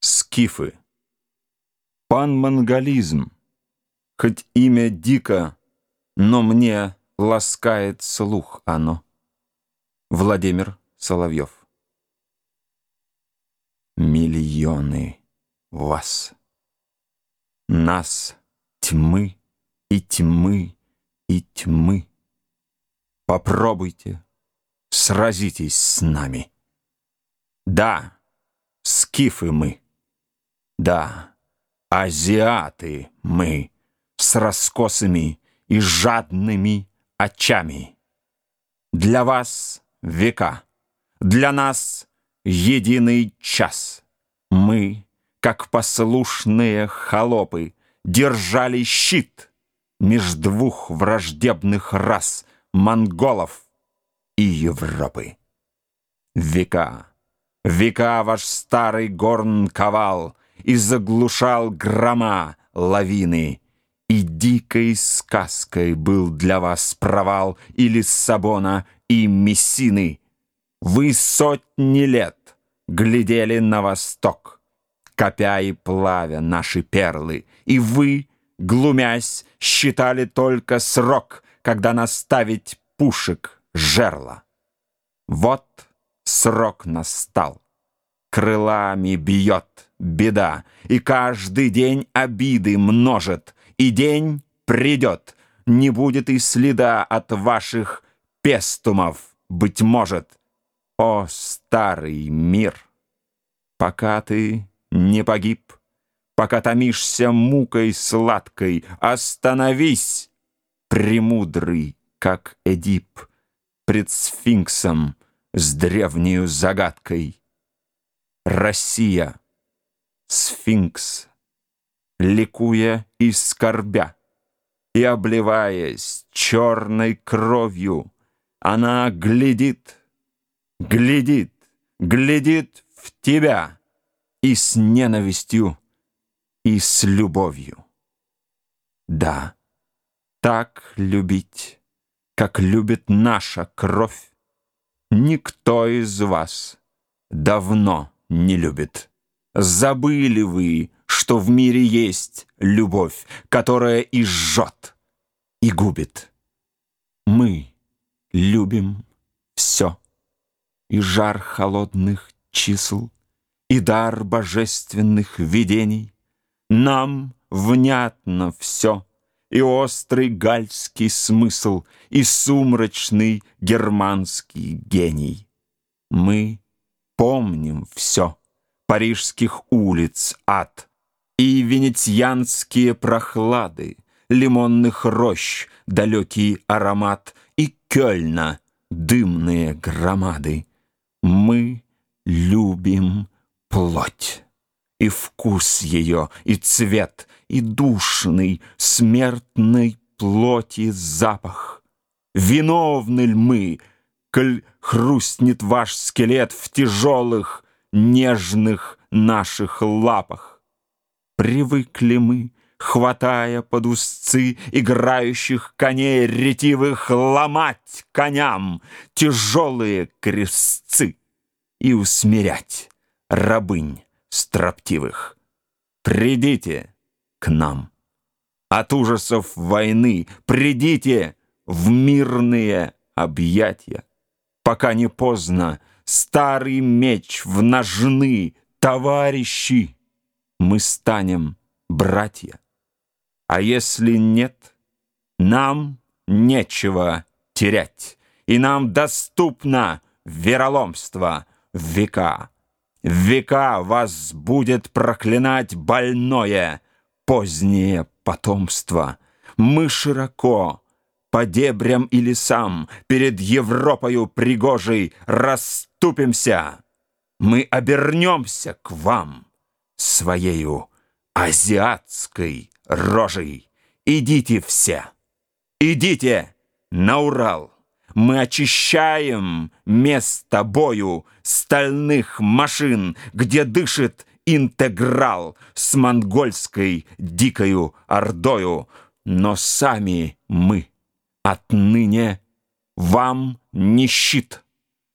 Скифы. Пан-монголизм. Хоть имя дико, но мне ласкает слух оно. Владимир Соловьев. Миллионы вас. Нас тьмы и тьмы и тьмы. Попробуйте, сразитесь с нами. Да, скифы мы. Да, азиаты мы с раскосыми и жадными очами. Для вас века, для нас единый час. Мы, как послушные холопы, держали щит меж двух враждебных рас монголов и Европы. Века, века ваш старый горн ковал и заглушал грома лавины, и дикой сказкой был для вас провал и Лиссабона, и Мессины. Вы сотни лет глядели на восток, копя и плавя наши перлы, и вы, глумясь, считали только срок, когда наставить пушек жерла. Вот срок настал, крылами бьет беда, и каждый день обиды множит — и день придет, не будет и следа от ваших пестумов, быть может. О, старый мир! Пока ты не погиб, пока томишься мукой сладкой, остановись, премудрый, как Эдип, пред сфинксом с древнею загадкой. Россия, сфинкс ликуя и скорбя. И, обливаясь черной кровью, она глядит, глядит, глядит в тебя и с ненавистью, и с любовью. Да, так любить, как любит наша кровь, никто из вас давно не любит. Забыли вы, что в мире есть любовь, которая и жжет, и губит. Мы любим все, и жар холодных чисел, и дар божественных видений. Нам внятно все, и острый гальский смысл, и сумрачный германский гений. Мы помним все парижских улиц ад — и венецианские прохлады, лимонных рощ, далекий аромат и Кёльна, дымные громады. Мы любим плоть, и вкус ее, и цвет, и душный, смертной плоти запах. Виновны ль мы, коль хрустнет ваш скелет в тяжелых, нежных наших лапах? Привыкли мы, хватая под узцы играющих коней ретивых, ломать коням тяжелые крестцы и усмирять рабынь строптивых. Придите к нам. От ужасов войны придите в мирные объятия. Пока не поздно, старый меч в ножны, товарищи мы станем братья. А если нет, нам нечего терять, и нам доступно вероломство в века. В века вас будет проклинать больное, позднее потомство. Мы широко, по дебрям и лесам, перед Европою пригожей расступимся. Мы обернемся к вам своею азиатской рожей. Идите все, идите на Урал. Мы очищаем место бою стальных машин, где дышит интеграл с монгольской дикою ордою. Но сами мы отныне вам не щит,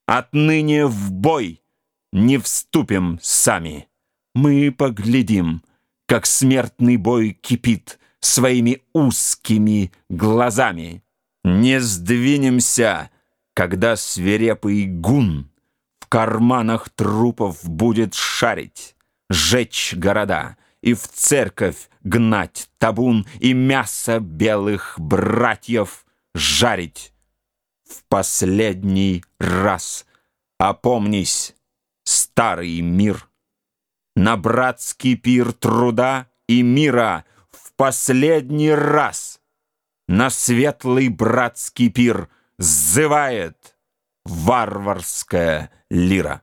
отныне в бой не вступим сами. мы поглядим, как смертный бой кипит своими узкими глазами. Не сдвинемся, когда свирепый гун в карманах трупов будет шарить, жечь города и в церковь гнать табун и мясо белых братьев жарить. В последний раз опомнись, старый мир, на братский пир труда и мира в последний раз на светлый братский пир сзывает варварская лира.